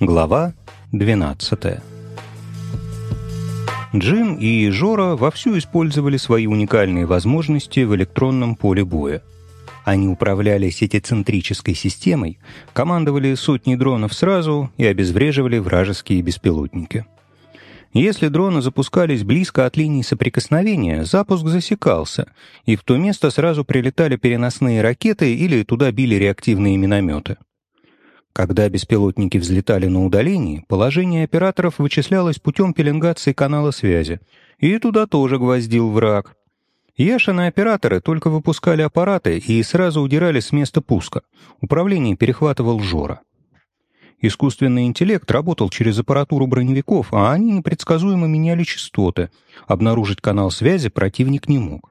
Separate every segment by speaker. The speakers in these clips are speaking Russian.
Speaker 1: Глава 12 Джим и Жора вовсю использовали свои уникальные возможности в электронном поле боя. Они управляли сетицентрической системой, командовали сотней дронов сразу и обезвреживали вражеские беспилотники. Если дроны запускались близко от линии соприкосновения, запуск засекался, и в то место сразу прилетали переносные ракеты или туда били реактивные минометы. Когда беспилотники взлетали на удалении, положение операторов вычислялось путем пеленгации канала связи, и туда тоже гвоздил враг. Яшины операторы только выпускали аппараты и сразу удирали с места пуска. Управление перехватывал Жора. Искусственный интеллект работал через аппаратуру броневиков, а они непредсказуемо меняли частоты. Обнаружить канал связи противник не мог.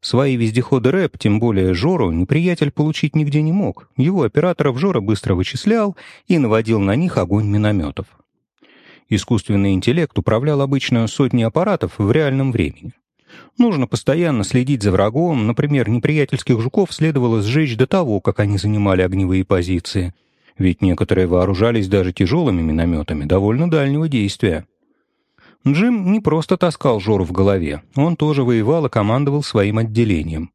Speaker 1: Свои вездеходы рэп, тем более Жору, неприятель получить нигде не мог. Его операторов Жора быстро вычислял и наводил на них огонь минометов. Искусственный интеллект управлял обычно сотней аппаратов в реальном времени. Нужно постоянно следить за врагом, например, неприятельских жуков следовало сжечь до того, как они занимали огневые позиции, ведь некоторые вооружались даже тяжелыми минометами довольно дальнего действия. Джим не просто таскал Жору в голове, он тоже воевал и командовал своим отделением.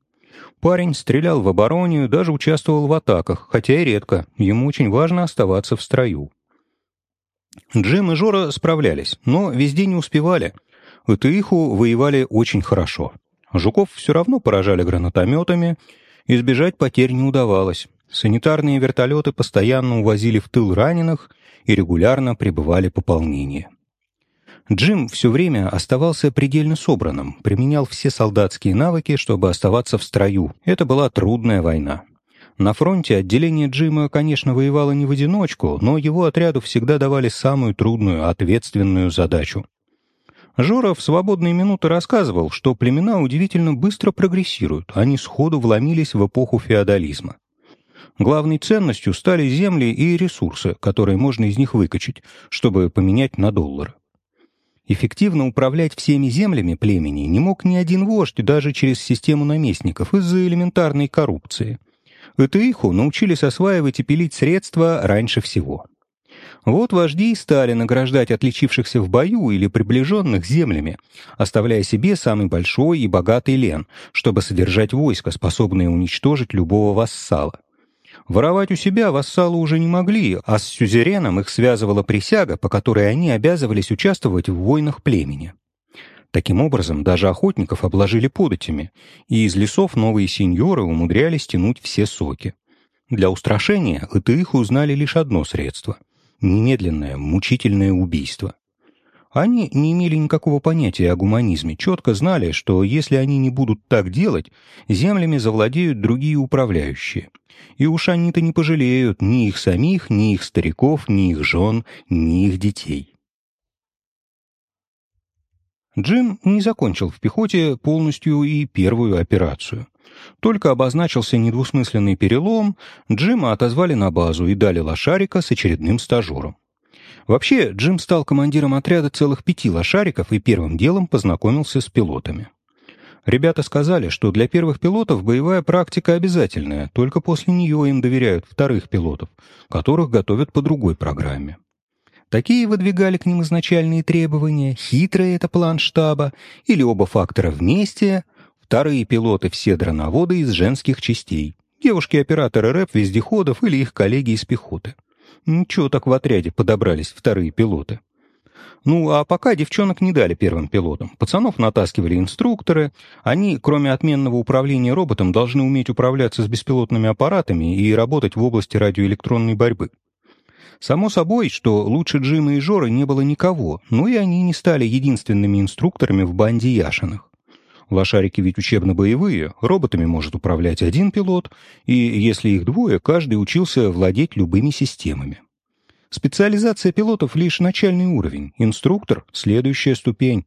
Speaker 1: Парень стрелял в обороне, даже участвовал в атаках, хотя и редко, ему очень важно оставаться в строю. Джим и Жора справлялись, но везде не успевали. В Итыиху воевали очень хорошо. Жуков все равно поражали гранатометами, избежать потерь не удавалось. Санитарные вертолеты постоянно увозили в тыл раненых и регулярно прибывали пополнения. Джим все время оставался предельно собранным, применял все солдатские навыки, чтобы оставаться в строю. Это была трудная война. На фронте отделение Джима, конечно, воевало не в одиночку, но его отряду всегда давали самую трудную, ответственную задачу. Жора в свободные минуты рассказывал, что племена удивительно быстро прогрессируют, они сходу вломились в эпоху феодализма. Главной ценностью стали земли и ресурсы, которые можно из них выкачать, чтобы поменять на доллары. Эффективно управлять всеми землями племени не мог ни один вождь даже через систему наместников из-за элементарной коррупции. Этеиху научились осваивать и пилить средства раньше всего. Вот вожди и стали награждать отличившихся в бою или приближенных землями, оставляя себе самый большой и богатый лен, чтобы содержать войско, способное уничтожить любого вассала. Воровать у себя вассалы уже не могли, а с сюзереном их связывала присяга, по которой они обязывались участвовать в войнах племени. Таким образом, даже охотников обложили податями, и из лесов новые сеньоры умудрялись тянуть все соки. Для устрашения их узнали лишь одно средство — немедленное, мучительное убийство. Они не имели никакого понятия о гуманизме, четко знали, что если они не будут так делать, землями завладеют другие управляющие. И уж они-то не пожалеют ни их самих, ни их стариков, ни их жен, ни их детей. Джим не закончил в пехоте полностью и первую операцию. Только обозначился недвусмысленный перелом, Джима отозвали на базу и дали лошарика с очередным стажером. Вообще, Джим стал командиром отряда целых пяти лошариков и первым делом познакомился с пилотами. Ребята сказали, что для первых пилотов боевая практика обязательная, только после нее им доверяют вторых пилотов, которых готовят по другой программе. Такие выдвигали к ним изначальные требования, хитрый это план штаба, или оба фактора вместе, вторые пилоты все дроноводы из женских частей, девушки-операторы рэп-вездеходов или их коллеги из пехоты. Ничего так в отряде подобрались вторые пилоты. Ну, а пока девчонок не дали первым пилотам. Пацанов натаскивали инструкторы. Они, кроме отменного управления роботом, должны уметь управляться с беспилотными аппаратами и работать в области радиоэлектронной борьбы. Само собой, что лучше Джима и Жоры не было никого, но и они не стали единственными инструкторами в банде Яшиных. Лошарики ведь учебно-боевые, роботами может управлять один пилот, и если их двое, каждый учился владеть любыми системами. Специализация пилотов — лишь начальный уровень, инструктор — следующая ступень.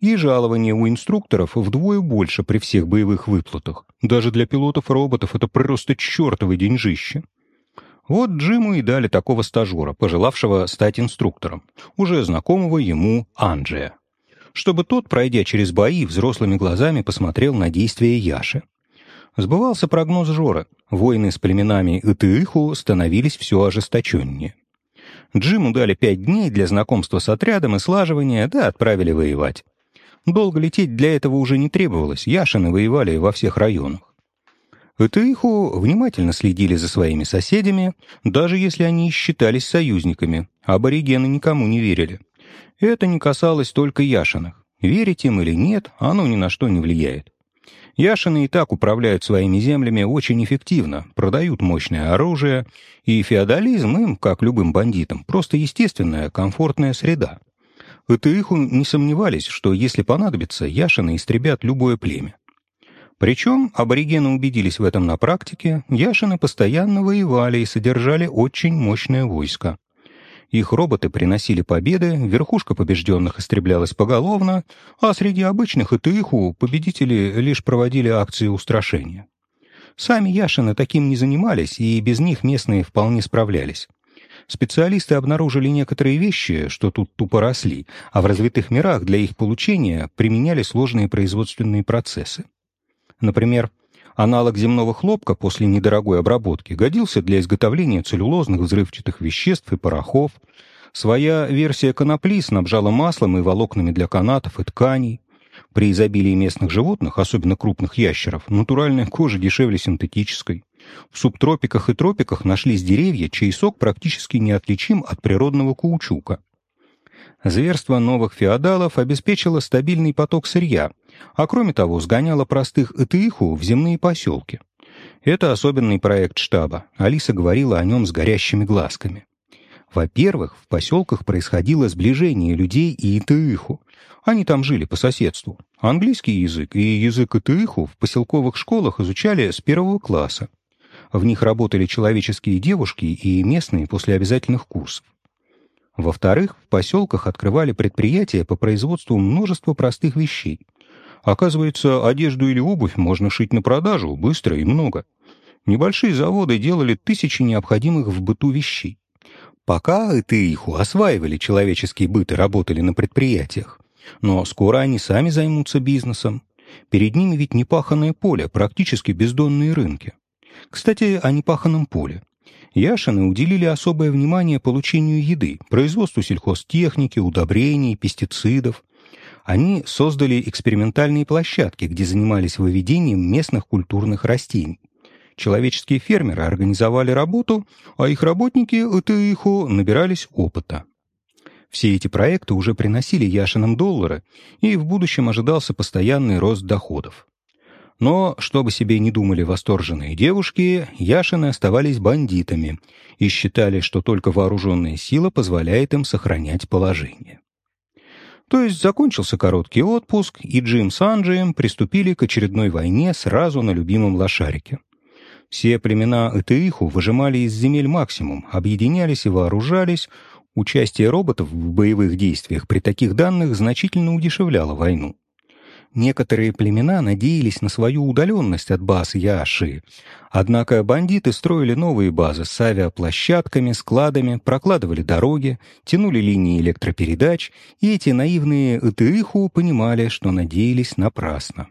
Speaker 1: И жалование у инструкторов вдвое больше при всех боевых выплатах. Даже для пилотов-роботов это просто чертовы деньжище. Вот Джиму и дали такого стажера, пожелавшего стать инструктором, уже знакомого ему Анджия чтобы тот, пройдя через бои, взрослыми глазами посмотрел на действия Яши. Сбывался прогноз Жора. Войны с племенами Итыиху становились все ожесточеннее. Джиму дали пять дней для знакомства с отрядом и слаживания, да отправили воевать. Долго лететь для этого уже не требовалось, Яшины воевали во всех районах. Этыиху внимательно следили за своими соседями, даже если они считались союзниками, аборигены никому не верили. Это не касалось только Яшиных. Верить им или нет, оно ни на что не влияет. Яшины и так управляют своими землями очень эффективно, продают мощное оружие, и феодализм им, как любым бандитам, просто естественная, комфортная среда. Этыиху не сомневались, что если понадобится, Яшины истребят любое племя. Причем аборигены убедились в этом на практике, Яшины постоянно воевали и содержали очень мощное войско. Их роботы приносили победы, верхушка побежденных истреблялась поголовно, а среди обычных ИТИХУ победители лишь проводили акции устрашения. Сами Яшины таким не занимались, и без них местные вполне справлялись. Специалисты обнаружили некоторые вещи, что тут тупо росли, а в развитых мирах для их получения применяли сложные производственные процессы. Например, аналог земного хлопка после недорогой обработки годился для изготовления целлюлозных взрывчатых веществ и порохов. Своя версия конопли снабжала маслом и волокнами для канатов и тканей. При изобилии местных животных, особенно крупных ящеров, натуральная кожа дешевле синтетической. В субтропиках и тропиках нашлись деревья, чей сок практически неотличим от природного каучука. Зверство новых феодалов обеспечило стабильный поток сырья, а кроме того сгоняло простых этыиху в земные поселки. Это особенный проект штаба. Алиса говорила о нем с горящими глазками. Во-первых, в поселках происходило сближение людей и итыиху. Они там жили по соседству. Английский язык и язык итыиху в поселковых школах изучали с первого класса. В них работали человеческие девушки и местные после обязательных курсов. Во-вторых, в поселках открывали предприятия по производству множества простых вещей. Оказывается, одежду или обувь можно шить на продажу быстро и много. Небольшие заводы делали тысячи необходимых в быту вещей. Пока это их осваивали человеческий быт и работали на предприятиях. Но скоро они сами займутся бизнесом. Перед ними ведь непаханное поле, практически бездонные рынки. Кстати, о непаханном поле. Яшины уделили особое внимание получению еды, производству сельхозтехники, удобрений, пестицидов. Они создали экспериментальные площадки, где занимались выведением местных культурных растений. Человеческие фермеры организовали работу, а их работники, это иху, набирались опыта. Все эти проекты уже приносили Яшинам доллары, и в будущем ожидался постоянный рост доходов. Но, чтобы себе не думали восторженные девушки, Яшины оставались бандитами и считали, что только вооруженная сила позволяет им сохранять положение. То есть закончился короткий отпуск, и Джим с Анджием приступили к очередной войне сразу на любимом лошарике. Все племена Этеиху выжимали из земель максимум, объединялись и вооружались. Участие роботов в боевых действиях при таких данных значительно удешевляло войну. Некоторые племена надеялись на свою удаленность от баз Яши. Однако бандиты строили новые базы с авиаплощадками, складами, прокладывали дороги, тянули линии электропередач, и эти наивные Итыиху понимали, что надеялись напрасно.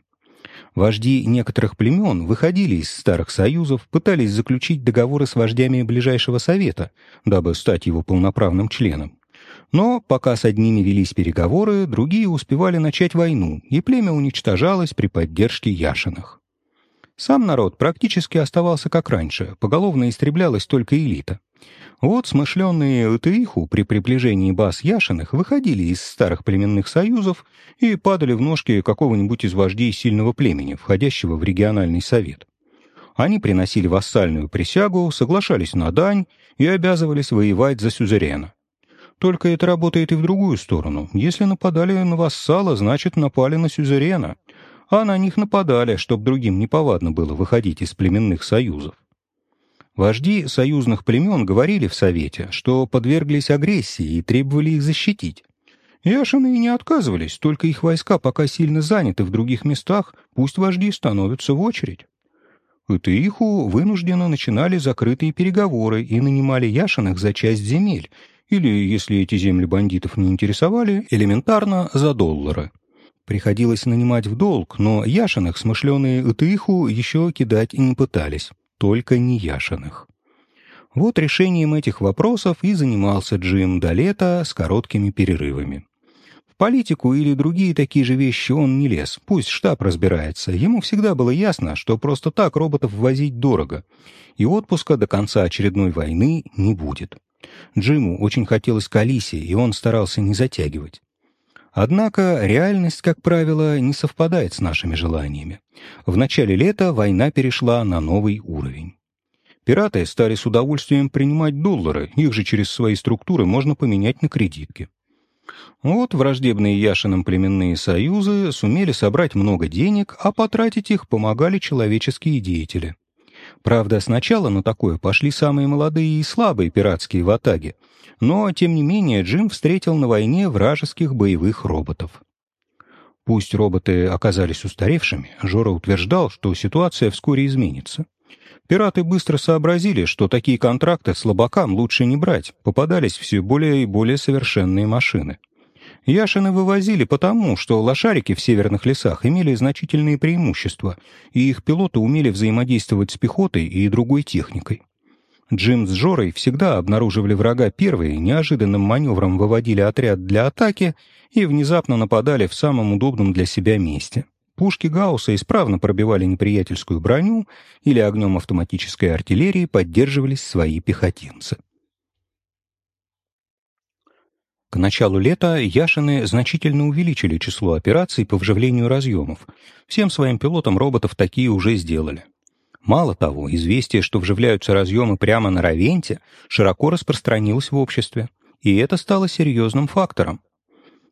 Speaker 1: Вожди некоторых племен выходили из старых союзов, пытались заключить договоры с вождями ближайшего совета, дабы стать его полноправным членом. Но пока с одними велись переговоры, другие успевали начать войну, и племя уничтожалось при поддержке Яшиных. Сам народ практически оставался как раньше, поголовно истреблялась только элита. Вот смышленные Этеиху при приближении баз Яшиных выходили из старых племенных союзов и падали в ножки какого-нибудь из вождей сильного племени, входящего в региональный совет. Они приносили вассальную присягу, соглашались на дань и обязывались воевать за сюзерена. Только это работает и в другую сторону. Если нападали на вассала, значит, напали на сюзерена. А на них нападали, чтобы другим неповадно было выходить из племенных союзов. Вожди союзных племен говорили в Совете, что подверглись агрессии и требовали их защитить. Яшины и не отказывались, только их войска пока сильно заняты в других местах, пусть вожди становятся в очередь. Итыиху вынужденно начинали закрытые переговоры и нанимали Яшиных за часть земель, или, если эти земли бандитов не интересовали, элементарно за доллары. Приходилось нанимать в долг, но Яшиных смышленые Итыиху еще кидать не пытались, только не Яшиных. Вот решением этих вопросов и занимался Джим до лета с короткими перерывами. В политику или другие такие же вещи он не лез, пусть штаб разбирается. Ему всегда было ясно, что просто так роботов возить дорого, и отпуска до конца очередной войны не будет. Джиму очень хотелось к Алисе, и он старался не затягивать. Однако реальность, как правило, не совпадает с нашими желаниями. В начале лета война перешла на новый уровень. Пираты стали с удовольствием принимать доллары, их же через свои структуры можно поменять на кредитки. Вот враждебные Яшиным племенные союзы сумели собрать много денег, а потратить их помогали человеческие деятели. Правда, сначала на такое пошли самые молодые и слабые пиратские ватаги, но, тем не менее, Джим встретил на войне вражеских боевых роботов. Пусть роботы оказались устаревшими, Жора утверждал, что ситуация вскоре изменится. Пираты быстро сообразили, что такие контракты слабакам лучше не брать, попадались все более и более совершенные машины. Яшины вывозили потому, что лошарики в северных лесах имели значительные преимущества, и их пилоты умели взаимодействовать с пехотой и другой техникой. Джим с Жорой всегда обнаруживали врага первые, неожиданным маневром выводили отряд для атаки и внезапно нападали в самом удобном для себя месте. Пушки Гаусса исправно пробивали неприятельскую броню или огнем автоматической артиллерии поддерживались свои пехотинцы. К началу лета Яшины значительно увеличили число операций по вживлению разъемов. Всем своим пилотам роботов такие уже сделали. Мало того, известие, что вживляются разъемы прямо на Равенте, широко распространилось в обществе. И это стало серьезным фактором.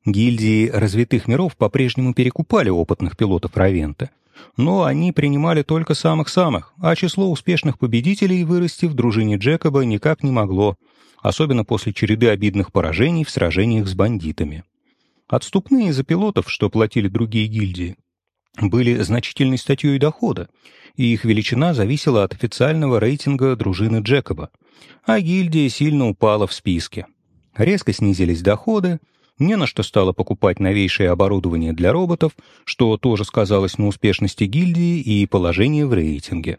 Speaker 1: Гильдии развитых миров по-прежнему перекупали опытных пилотов Равента, но они принимали только самых-самых, а число успешных победителей вырасти в дружине Джекоба никак не могло, особенно после череды обидных поражений в сражениях с бандитами. Отступные за пилотов, что платили другие гильдии, были значительной статьей дохода, и их величина зависела от официального рейтинга дружины Джекоба, а гильдия сильно упала в списке. Резко снизились доходы, не на что стало покупать новейшее оборудование для роботов, что тоже сказалось на успешности гильдии и положении в рейтинге.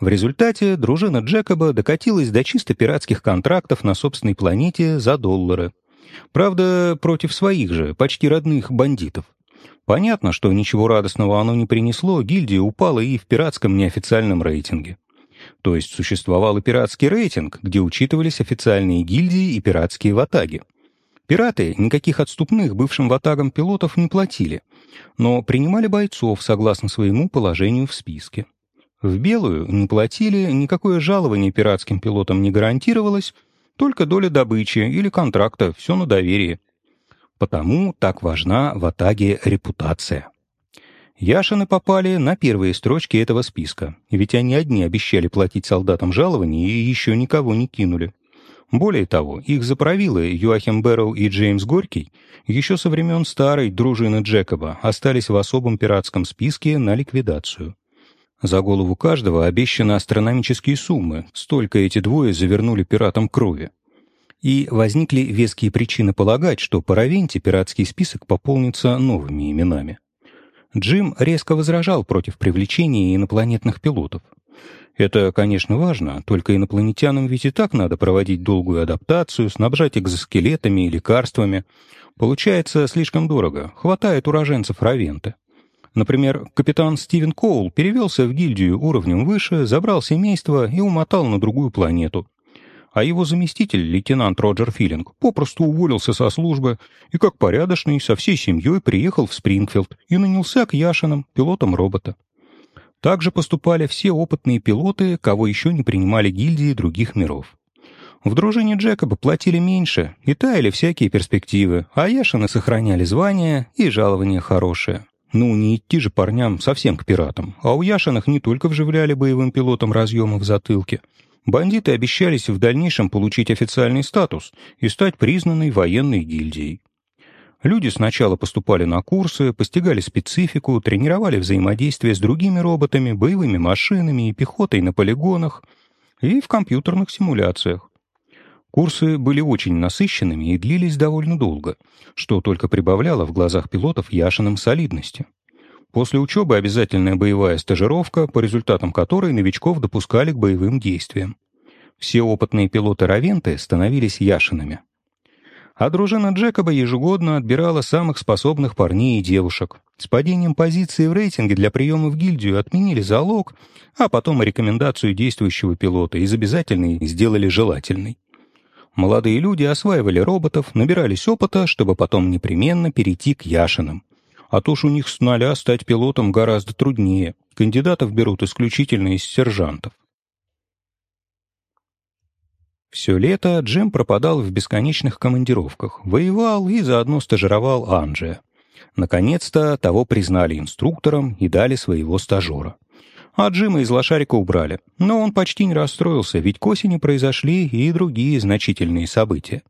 Speaker 1: В результате дружина Джекоба докатилась до чисто пиратских контрактов на собственной планете за доллары. Правда, против своих же, почти родных бандитов. Понятно, что ничего радостного оно не принесло, гильдия упала и в пиратском неофициальном рейтинге. То есть существовал и пиратский рейтинг, где учитывались официальные гильдии и пиратские ватаги. Пираты никаких отступных бывшим ватагам пилотов не платили, но принимали бойцов согласно своему положению в списке. В белую не платили, никакое жалование пиратским пилотам не гарантировалось, только доля добычи или контракта, все на доверие. Потому так важна в Атаге репутация. Яшины попали на первые строчки этого списка, ведь они одни обещали платить солдатам жалования и еще никого не кинули. Более того, их заправилы Юахим Берроу и Джеймс Горький еще со времен старой дружины Джекоба остались в особом пиратском списке на ликвидацию. За голову каждого обещаны астрономические суммы, столько эти двое завернули пиратам крови. И возникли веские причины полагать, что по Равенте пиратский список пополнится новыми именами. Джим резко возражал против привлечения инопланетных пилотов. Это, конечно, важно, только инопланетянам ведь и так надо проводить долгую адаптацию, снабжать экзоскелетами и лекарствами. Получается слишком дорого, хватает уроженцев Равента. Например, капитан Стивен Коул перевелся в гильдию уровнем выше, забрал семейство и умотал на другую планету. А его заместитель, лейтенант Роджер Филинг, попросту уволился со службы и, как порядочный, со всей семьей приехал в Спрингфилд и нанялся к Яшинам, пилотам робота. Также поступали все опытные пилоты, кого еще не принимали гильдии других миров. В дружине Джекоба платили меньше, и таяли всякие перспективы, а Яшины сохраняли звания и жалования хорошие. Ну, не идти же парням совсем к пиратам, а у Яшиных не только вживляли боевым пилотам разъемы в затылке. Бандиты обещались в дальнейшем получить официальный статус и стать признанной военной гильдией. Люди сначала поступали на курсы, постигали специфику, тренировали взаимодействие с другими роботами, боевыми машинами и пехотой на полигонах и в компьютерных симуляциях. Курсы были очень насыщенными и длились довольно долго, что только прибавляло в глазах пилотов Яшиным солидности. После учебы обязательная боевая стажировка, по результатам которой новичков допускали к боевым действиям. Все опытные пилоты-равенты становились Яшинами. А дружина Джекоба ежегодно отбирала самых способных парней и девушек. С падением позиции в рейтинге для приема в гильдию отменили залог, а потом рекомендацию действующего пилота из обязательной сделали желательной. Молодые люди осваивали роботов, набирались опыта, чтобы потом непременно перейти к Яшинам. А то ж у них с нуля стать пилотом гораздо труднее. Кандидатов берут исключительно из сержантов. Все лето Джим пропадал в бесконечных командировках, воевал и заодно стажировал Анджия. Наконец-то того признали инструктором и дали своего стажера. А Джима из лошарика убрали, но он почти не расстроился, ведь к осени произошли и другие значительные события.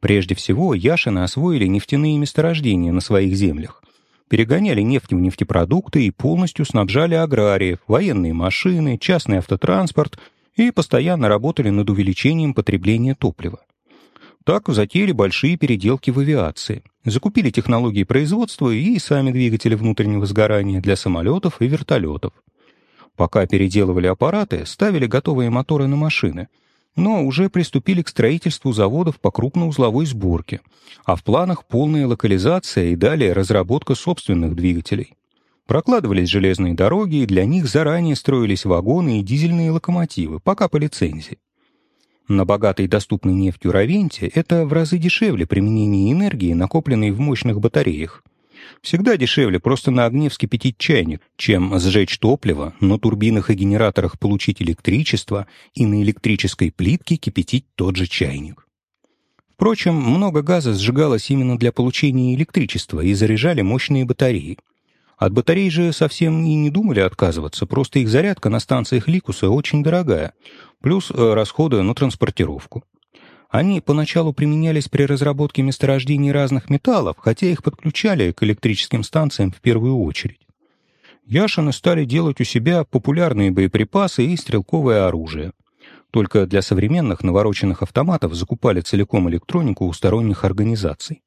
Speaker 1: Прежде всего, Яшины освоили нефтяные месторождения на своих землях, перегоняли нефть в нефтепродукты и полностью снабжали аграриев, военные машины, частный автотранспорт и постоянно работали над увеличением потребления топлива. Так затеяли большие переделки в авиации, закупили технологии производства и сами двигатели внутреннего сгорания для самолетов и вертолетов. Пока переделывали аппараты, ставили готовые моторы на машины, но уже приступили к строительству заводов по крупноузловой сборке, а в планах полная локализация и далее разработка собственных двигателей. Прокладывались железные дороги, и для них заранее строились вагоны и дизельные локомотивы, пока по лицензии. На богатой доступной нефтью Равенте это в разы дешевле применение энергии, накопленной в мощных батареях. Всегда дешевле просто на огне вскипятить чайник, чем сжечь топливо, на турбинах и генераторах получить электричество и на электрической плитке кипятить тот же чайник. Впрочем, много газа сжигалось именно для получения электричества и заряжали мощные батареи – от батарей же совсем и не думали отказываться, просто их зарядка на станциях Ликуса очень дорогая, плюс э, расходы на транспортировку. Они поначалу применялись при разработке месторождений разных металлов, хотя их подключали к электрическим станциям в первую очередь. Яшины стали делать у себя популярные боеприпасы и стрелковое оружие. Только для современных навороченных автоматов закупали целиком электронику у сторонних организаций.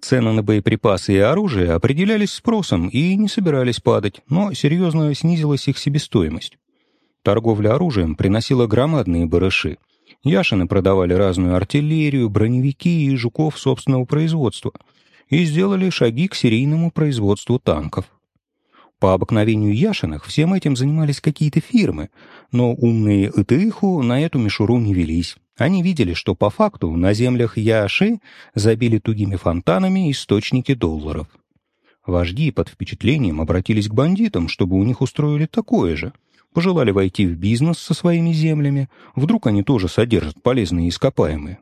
Speaker 1: Цены на боеприпасы и оружие определялись спросом и не собирались падать, но серьезно снизилась их себестоимость. Торговля оружием приносила громадные барыши. Яшины продавали разную артиллерию, броневики и жуков собственного производства и сделали шаги к серийному производству танков. По обыкновению Яшиных всем этим занимались какие-то фирмы, но умные Итыху на эту мишуру не велись. Они видели, что по факту на землях Яши забили тугими фонтанами источники долларов. Вожди под впечатлением обратились к бандитам, чтобы у них устроили такое же. Пожелали войти в бизнес со своими землями, вдруг они тоже содержат полезные ископаемые.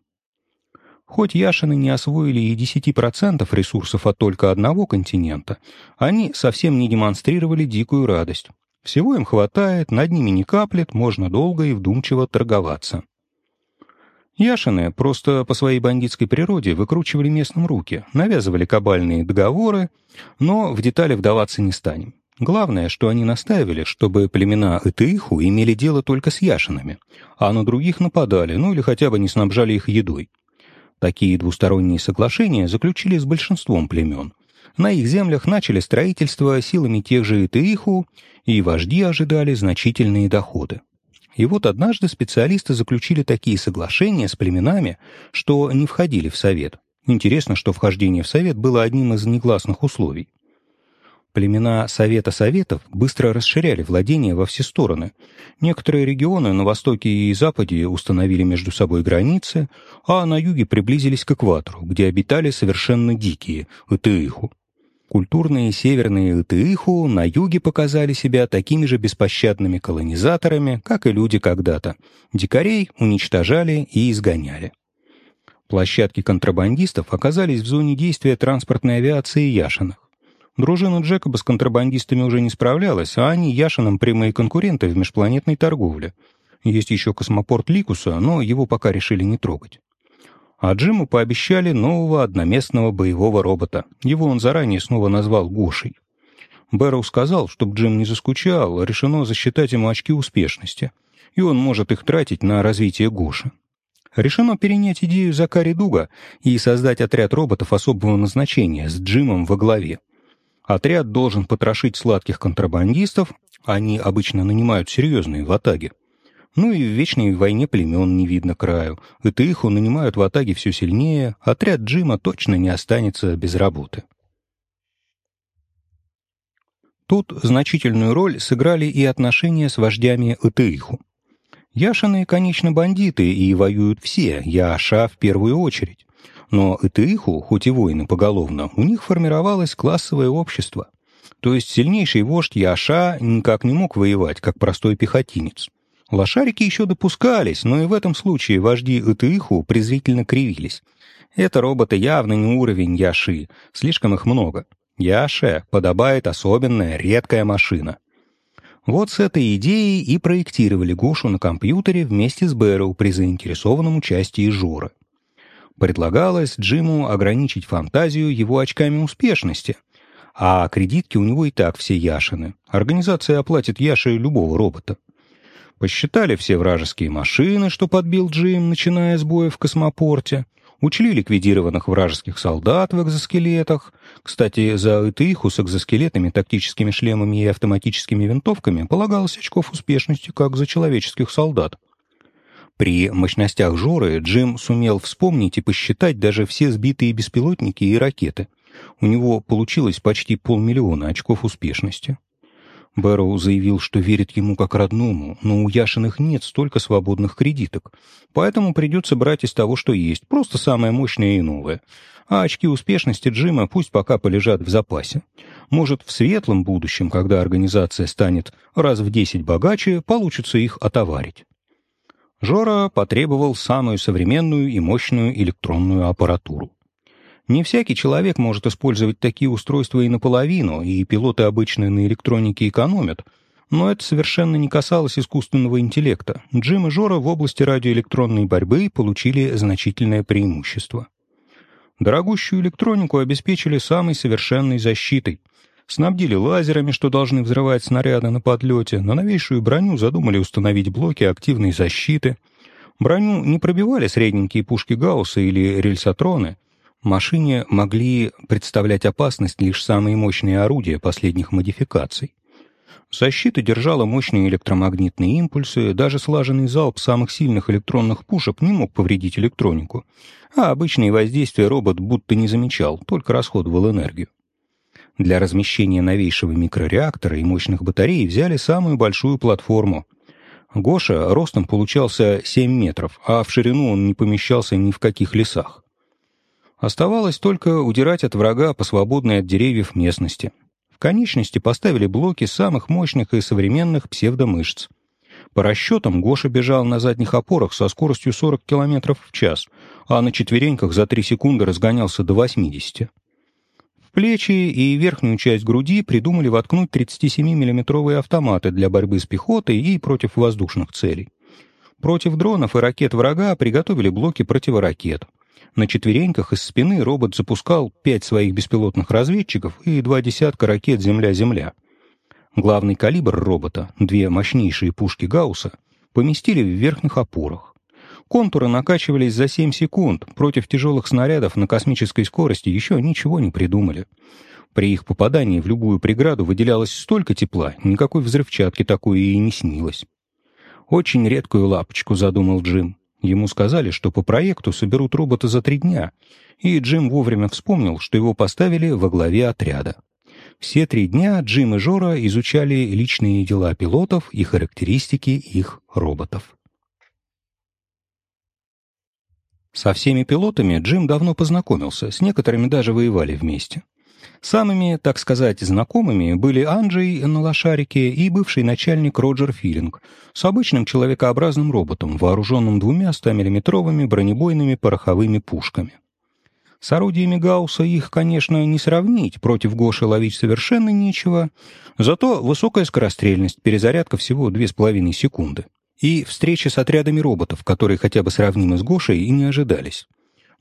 Speaker 1: Хоть Яшины не освоили и 10% ресурсов от только одного континента, они совсем не демонстрировали дикую радость. Всего им хватает, над ними не каплет, можно долго и вдумчиво торговаться. Яшины просто по своей бандитской природе выкручивали местным руки, навязывали кабальные договоры, но в детали вдаваться не станем. Главное, что они настаивали, чтобы племена Этыиху имели дело только с Яшинами, а на других нападали, ну или хотя бы не снабжали их едой. Такие двусторонние соглашения заключили с большинством племен. На их землях начали строительство силами тех же Этыиху, и вожди ожидали значительные доходы. И вот однажды специалисты заключили такие соглашения с племенами, что не входили в совет. Интересно, что вхождение в совет было одним из негласных условий. Племена Совета Советов быстро расширяли владения во все стороны. Некоторые регионы на востоке и западе установили между собой границы, а на юге приблизились к экватору, где обитали совершенно дикие – Итыиху. Культурные северные Итыиху на юге показали себя такими же беспощадными колонизаторами, как и люди когда-то. Дикарей уничтожали и изгоняли. Площадки контрабандистов оказались в зоне действия транспортной авиации Яшинах. Дружина Джекоба с контрабандистами уже не справлялась, а они Яшинам прямые конкуренты в межпланетной торговле. Есть еще космопорт Ликуса, но его пока решили не трогать а Джиму пообещали нового одноместного боевого робота. Его он заранее снова назвал Гошей. Бэрроу сказал, чтобы Джим не заскучал, решено засчитать ему очки успешности, и он может их тратить на развитие Гоши. Решено перенять идею Закари Дуга и создать отряд роботов особого назначения с Джимом во главе. Отряд должен потрошить сладких контрабандистов, они обычно нанимают серьезные ватаги, Ну и в вечной войне племен не видно краю. И Тыху нанимают в Атаге все сильнее, отряд Джима точно не останется без работы. Тут значительную роль сыграли и отношения с вождями Итыиху. Яшины, конечно, бандиты, и воюют все, Яша в первую очередь. Но Итыиху, хоть и воины поголовно, у них формировалось классовое общество. То есть сильнейший вождь Яша никак не мог воевать, как простой пехотинец. Лошарики еще допускались, но и в этом случае вожди Итыиху презрительно кривились. Это роботы явно не уровень Яши, слишком их много. Яше подобает особенная, редкая машина. Вот с этой идеей и проектировали Гошу на компьютере вместе с Бэрроу при заинтересованном участии Жоры. Предлагалось Джиму ограничить фантазию его очками успешности, а кредитки у него и так все Яшины. Организация оплатит Яше любого робота. Посчитали все вражеские машины, что подбил Джим, начиная с боя в космопорте. Учли ликвидированных вражеских солдат в экзоскелетах. Кстати, за Итыиху с экзоскелетами, тактическими шлемами и автоматическими винтовками полагалось очков успешности, как за человеческих солдат. При мощностях Жоры Джим сумел вспомнить и посчитать даже все сбитые беспилотники и ракеты. У него получилось почти полмиллиона очков успешности. Бэрроу заявил, что верит ему как родному, но у Яшиных нет столько свободных кредиток, поэтому придется брать из того, что есть, просто самое мощное и новое. А очки успешности Джима пусть пока полежат в запасе. Может, в светлом будущем, когда организация станет раз в десять богаче, получится их отоварить. Жора потребовал самую современную и мощную электронную аппаратуру. Не всякий человек может использовать такие устройства и наполовину, и пилоты обычно на электронике экономят, но это совершенно не касалось искусственного интеллекта. Джим и Жора в области радиоэлектронной борьбы получили значительное преимущество. Дорогущую электронику обеспечили самой совершенной защитой. Снабдили лазерами, что должны взрывать снаряды на подлете, на новейшую броню задумали установить блоки активной защиты. Броню не пробивали средненькие пушки Гаусса или рельсотроны, Машине могли представлять опасность лишь самые мощные орудия последних модификаций. Защита держала мощные электромагнитные импульсы, даже слаженный залп самых сильных электронных пушек не мог повредить электронику, а обычные воздействия робот будто не замечал, только расходовал энергию. Для размещения новейшего микрореактора и мощных батарей взяли самую большую платформу. Гоша ростом получался 7 метров, а в ширину он не помещался ни в каких лесах. Оставалось только удирать от врага по свободной от деревьев местности. В конечности поставили блоки самых мощных и современных псевдомышц. По расчетам, Гоша бежал на задних опорах со скоростью 40 км в час, а на четвереньках за 3 секунды разгонялся до 80. Плечи и верхнюю часть груди придумали воткнуть 37 миллиметровые автоматы для борьбы с пехотой и против воздушных целей. Против дронов и ракет врага приготовили блоки противоракет. На четвереньках из спины робот запускал пять своих беспилотных разведчиков и два десятка ракет «Земля-Земля». Главный калибр робота, две мощнейшие пушки Гаусса, поместили в верхних опорах. Контуры накачивались за 7 секунд, против тяжелых снарядов на космической скорости еще ничего не придумали. При их попадании в любую преграду выделялось столько тепла, никакой взрывчатки такой и не снилось. «Очень редкую лапочку», — задумал Джим. Ему сказали, что по проекту соберут робота за три дня, и Джим вовремя вспомнил, что его поставили во главе отряда. Все три дня Джим и Жора изучали личные дела пилотов и характеристики их роботов. Со всеми пилотами Джим давно познакомился, с некоторыми даже воевали вместе. Самыми, так сказать, знакомыми были Анджей на лошарике и бывший начальник Роджер Филинг с обычным человекообразным роботом, вооруженным двумя 100-миллиметровыми бронебойными пороховыми пушками. С орудиями Гаусса их, конечно, не сравнить, против Гоши ловить совершенно нечего, зато высокая скорострельность, перезарядка всего 2,5 секунды. И встречи с отрядами роботов, которые хотя бы сравнимы с Гошей и не ожидались.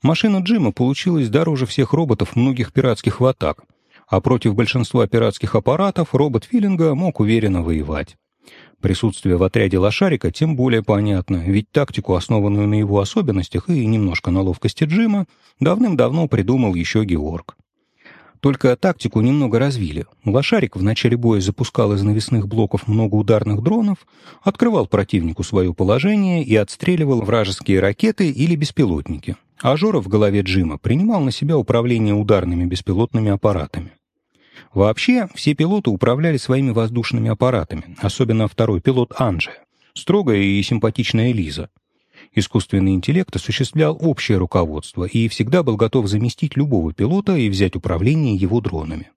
Speaker 1: Машина Джима получилась дороже всех роботов многих пиратских атак, а против большинства пиратских аппаратов робот Филинга мог уверенно воевать. Присутствие в отряде лошарика тем более понятно, ведь тактику, основанную на его особенностях и немножко на ловкости Джима, давным-давно придумал еще Георг. Только тактику немного развили. Лошарик в начале боя запускал из навесных блоков много ударных дронов, открывал противнику свое положение и отстреливал вражеские ракеты или беспилотники. А Жора в голове Джима принимал на себя управление ударными беспилотными аппаратами. Вообще, все пилоты управляли своими воздушными аппаратами, особенно второй пилот Анджия, строгая и симпатичная Лиза. Искусственный интеллект осуществлял общее руководство и всегда был готов заместить любого пилота и взять управление его дронами.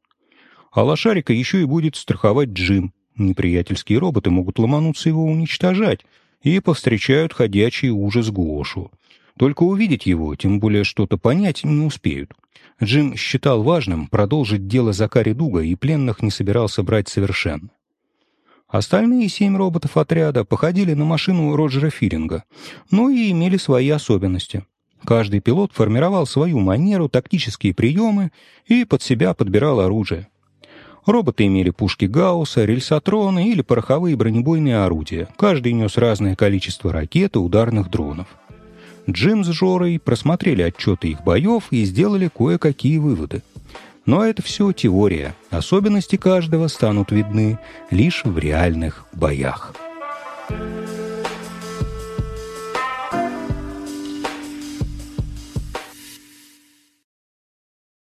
Speaker 1: А лошарика еще и будет страховать Джим. Неприятельские роботы могут ломануться его уничтожать и повстречают ходячий ужас Гошу. Только увидеть его, тем более что-то понять, не успеют. Джим считал важным продолжить дело Закари Дуга и пленных не собирался брать совершенно. Остальные семь роботов отряда походили на машину Роджера Филинга, но и имели свои особенности. Каждый пилот формировал свою манеру, тактические приемы и под себя подбирал оружие. Роботы имели пушки Гаусса, рельсотроны или пороховые бронебойные орудия. Каждый нес разное количество ракет и ударных дронов. Джим с Жорой просмотрели отчеты их боев и сделали кое-какие выводы. Но это все теория. Особенности каждого станут видны лишь в реальных боях. Thank you.